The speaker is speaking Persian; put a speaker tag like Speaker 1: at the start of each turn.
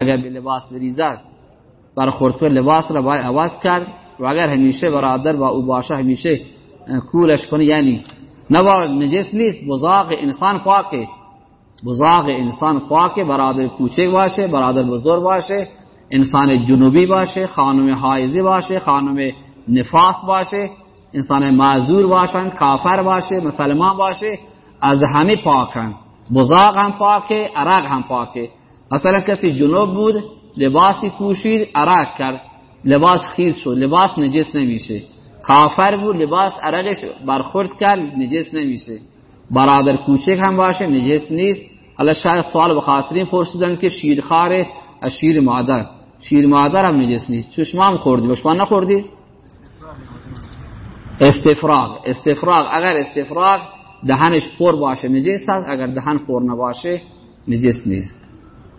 Speaker 1: اگر به لباس بریزد برخورد کنه لباس را باید عوض کرد. و اگر همیشه برادر با او باشه همیشه کولش کنه یعنی نوا نجس نیست. بزاق انسان پاکه بزاق انسان پاکه برادر کوچک باشه برادر بزرگ باشه انسان جنوبی باشه خانم حایزی باشه خانم نفاس باشه انسان معذور باشن کافر باشه مسلمان باشه از همه پاکن. بزاق هم پاکه عرق هم پاکه. مثلا کسی جنوب بود لباسی پوشید عرق کرد. لباس خیز شد لباس نجس نمیشه. کافر بود لباس عرقش برخورد کرد نجس نمیشه. برادر کوچک هم باشه نجس نیست. حالا شاید سوال بخاطرین پرسیدن که شیرخوار از شیر مادر. شیر مادر هم نجس نیست. چون شما هم خوردی. و نخوردی؟ استفراغ. استفراغ. اگر استفراغ دهنش پر باشه نجس است اگر دهن پر نباشه نجس نیست.